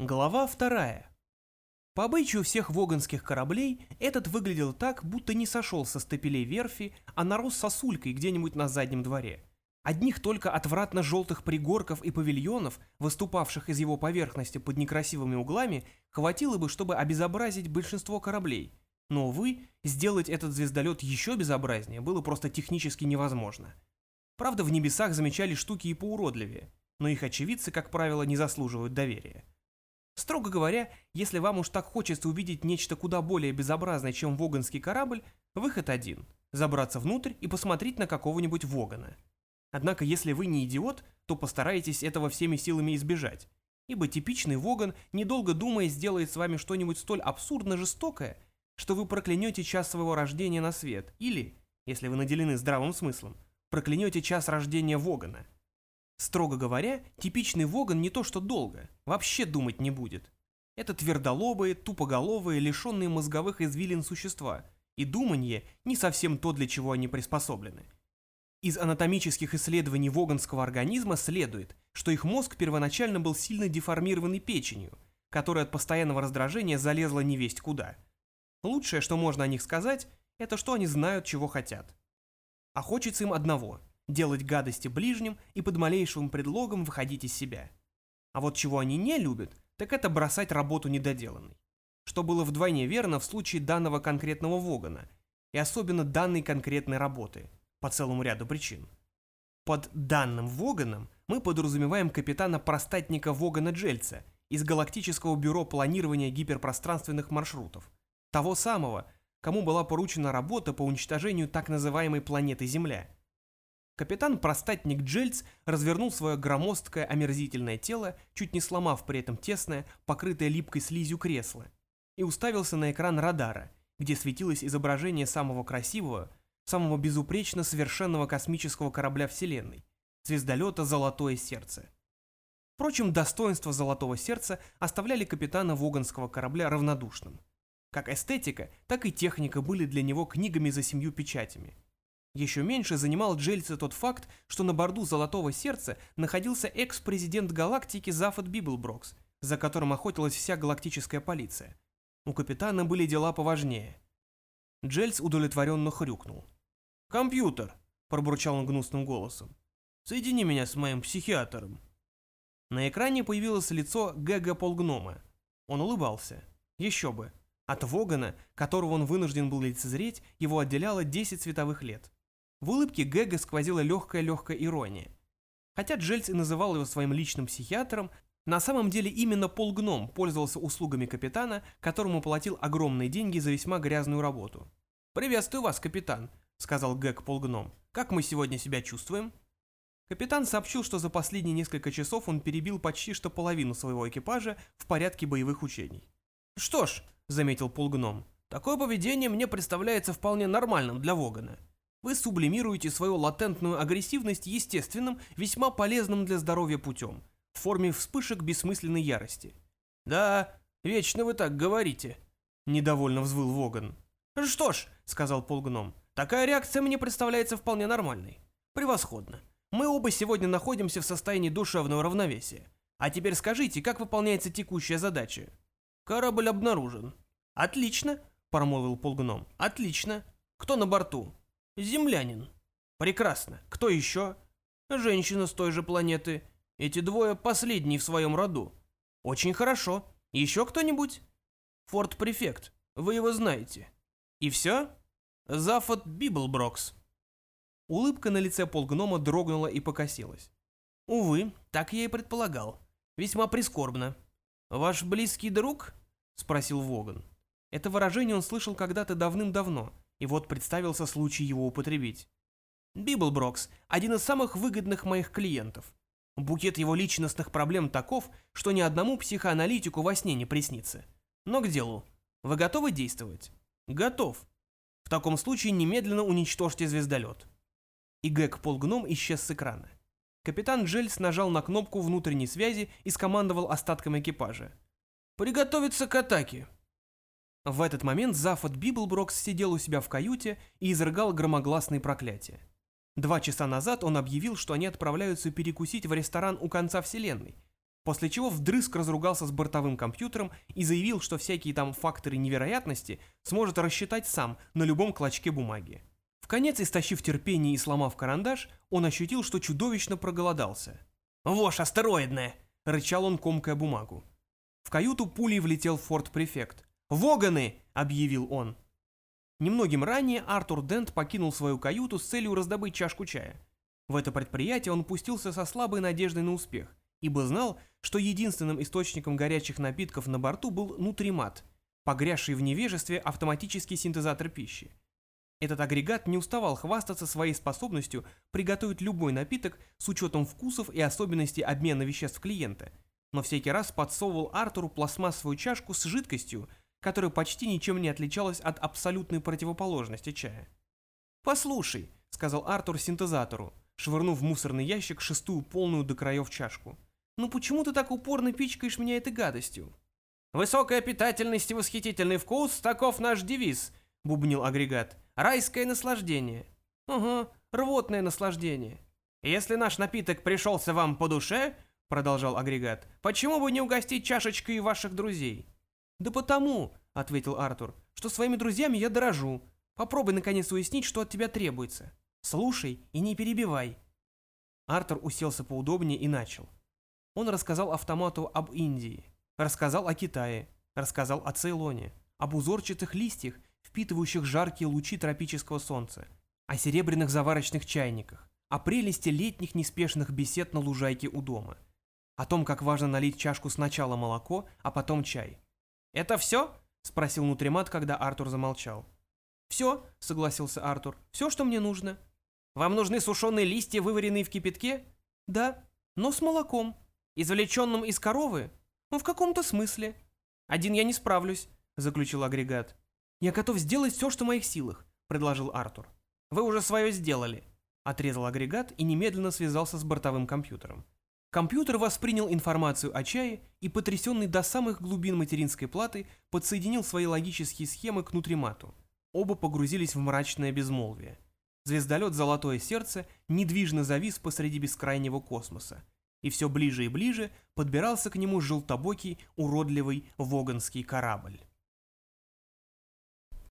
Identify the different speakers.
Speaker 1: Глава вторая. По обычаю всех воганских кораблей, этот выглядел так, будто не сошел со стапелей верфи, а нарос сосулькой где-нибудь на заднем дворе. Одних только отвратно-желтых пригорков и павильонов, выступавших из его поверхности под некрасивыми углами, хватило бы, чтобы обезобразить большинство кораблей. Но, увы, сделать этот звездолет еще безобразнее было просто технически невозможно. Правда, в небесах замечали штуки и поуродливее, но их очевидцы, как правило, не заслуживают доверия. Строго говоря, если вам уж так хочется увидеть нечто куда более безобразное, чем воганский корабль, выход один – забраться внутрь и посмотреть на какого-нибудь вогана. Однако, если вы не идиот, то постарайтесь этого всеми силами избежать, ибо типичный воган, недолго думая, сделает с вами что-нибудь столь абсурдно жестокое, что вы проклянете час своего рождения на свет, или, если вы наделены здравым смыслом, проклянете час рождения вогана – Строго говоря, типичный Воган не то что долго, вообще думать не будет. Это твердолобые, тупоголовые, лишенные мозговых извилин существа, и думанье не совсем то, для чего они приспособлены. Из анатомических исследований воганского организма следует, что их мозг первоначально был сильно деформированный печенью, которая от постоянного раздражения залезла невесть куда. Лучшее, что можно о них сказать, это что они знают, чего хотят. А хочется им одного – делать гадости ближним и под малейшим предлогом выходить из себя. А вот чего они не любят, так это бросать работу недоделанной. Что было вдвойне верно в случае данного конкретного Вогана, и особенно данной конкретной работы, по целому ряду причин. Под данным Воганом мы подразумеваем капитана-простатника Вогана Джельца из Галактического бюро планирования гиперпространственных маршрутов, того самого, кому была поручена работа по уничтожению так называемой планеты Земля – Капитан-простатник Джельц развернул свое громоздкое омерзительное тело, чуть не сломав при этом тесное, покрытое липкой слизью кресло, и уставился на экран радара, где светилось изображение самого красивого, самого безупречно совершенного космического корабля Вселенной, звездолета «Золотое сердце». Впрочем, достоинства «Золотого сердца» оставляли капитана воганского корабля равнодушным. Как эстетика, так и техника были для него книгами за семью печатями – еще меньше занимал Джельца тот факт, что на борту «Золотого сердца» находился экс-президент галактики Зафод Библброкс, за которым охотилась вся галактическая полиция. У капитана были дела поважнее. Джельц удовлетворенно хрюкнул. «Компьютер!» – пробурчал он гнусным голосом. «Соедини меня с моим психиатром». На экране появилось лицо Гэга Полгнома. Он улыбался. Еще бы. От Вогана, которого он вынужден был лицезреть, его отделяло 10 световых лет. В улыбке Гэга сквозила легкая-легкая ирония. Хотя Джельц и называл его своим личным психиатром, на самом деле именно Пол Гном пользовался услугами капитана, которому платил огромные деньги за весьма грязную работу. «Приветствую вас, капитан», — сказал Гэг Пол Гном. «Как мы сегодня себя чувствуем?» Капитан сообщил, что за последние несколько часов он перебил почти что половину своего экипажа в порядке боевых учений. «Что ж», — заметил Пол Гном, — «такое поведение мне представляется вполне нормальным для Вогана. Вы сублимируете свою латентную агрессивность естественным, весьма полезным для здоровья путем, в форме вспышек бессмысленной ярости. «Да, вечно вы так говорите», — недовольно взвыл Воган. «Что ж», — сказал полгном, — «такая реакция мне представляется вполне нормальной. Превосходно. Мы оба сегодня находимся в состоянии душевного равновесия. А теперь скажите, как выполняется текущая задача?» «Корабль обнаружен». «Отлично», — промолвил Полгном. «Отлично. Кто на борту?» Землянин. Прекрасно. Кто еще? Женщина с той же планеты. Эти двое последние в своем роду. Очень хорошо. Еще кто-нибудь? Форд Префект. Вы его знаете. И все? Зафод Библброкс. Улыбка на лице Полгнома дрогнула и покосилась. Увы, так я и предполагал. Весьма прискорбно. Ваш близкий друг? Спросил вогон. Это выражение он слышал когда-то давным-давно, и вот представился случай его употребить. Библброкс – один из самых выгодных моих клиентов. Букет его личностных проблем таков, что ни одному психоаналитику во сне не приснится. Но к делу. Вы готовы действовать? Готов. В таком случае немедленно уничтожьте звездолет. И Гэг Полгном исчез с экрана. Капитан Джельц нажал на кнопку внутренней связи и скомандовал остаткам экипажа. «Приготовиться к атаке!» В этот момент Зафод Библброкс сидел у себя в каюте и изрыгал громогласные проклятия. Два часа назад он объявил, что они отправляются перекусить в ресторан у конца вселенной, после чего вдрызг разругался с бортовым компьютером и заявил, что всякие там факторы невероятности сможет рассчитать сам на любом клочке бумаги. В конец, истощив терпение и сломав карандаш, он ощутил, что чудовищно проголодался. «Вошь астероидная!» — рычал он, комкая бумагу. В каюту пулей влетел форт-префект. «Воганы!» — объявил он. Немногим ранее Артур Дент покинул свою каюту с целью раздобыть чашку чая. В это предприятие он пустился со слабой надеждой на успех, ибо знал, что единственным источником горячих напитков на борту был нутримат, погрязший в невежестве автоматический синтезатор пищи. Этот агрегат не уставал хвастаться своей способностью приготовить любой напиток с учетом вкусов и особенностей обмена веществ клиента, но всякий раз подсовывал Артуру пластмассовую чашку с жидкостью, которая почти ничем не отличалась от абсолютной противоположности чая. «Послушай», — сказал Артур синтезатору, швырнув в мусорный ящик шестую полную до краев чашку — «Ну почему ты так упорно пичкаешь меня этой гадостью?» «Высокая питательность и восхитительный вкус – таков наш девиз», – бубнил агрегат. «Райское наслаждение». «Ага, рвотное наслаждение». «Если наш напиток пришелся вам по душе», – продолжал агрегат, – «почему бы не угостить чашечкой ваших друзей?» «Да потому», – ответил Артур, – «что своими друзьями я дорожу. Попробуй наконец уяснить, что от тебя требуется. Слушай и не перебивай». Артур уселся поудобнее и начал. Он рассказал автомату об Индии, рассказал о Китае, рассказал о Цейлоне, об узорчатых листьях, впитывающих жаркие лучи тропического солнца, о серебряных заварочных чайниках, о прелести летних неспешных бесед на лужайке у дома, о том, как важно налить чашку сначала молоко, а потом чай. «Это все?» – спросил Нутримат, когда Артур замолчал. «Все», – согласился Артур, – «все, что мне нужно». «Вам нужны сушеные листья, вываренные в кипятке?» «Да, но с молоком», Извлеченным из коровы? Ну, в каком-то смысле. Один я не справлюсь, заключил агрегат. Я готов сделать все, что в моих силах, предложил Артур. Вы уже свое сделали, отрезал агрегат и немедленно связался с бортовым компьютером. Компьютер воспринял информацию о чае и, потрясенный до самых глубин материнской платы, подсоединил свои логические схемы к нутримату. Оба погрузились в мрачное безмолвие. Звездолет «Золотое сердце» недвижно завис посреди бескрайнего космоса и все ближе и ближе подбирался к нему желтобокий, уродливый воганский корабль.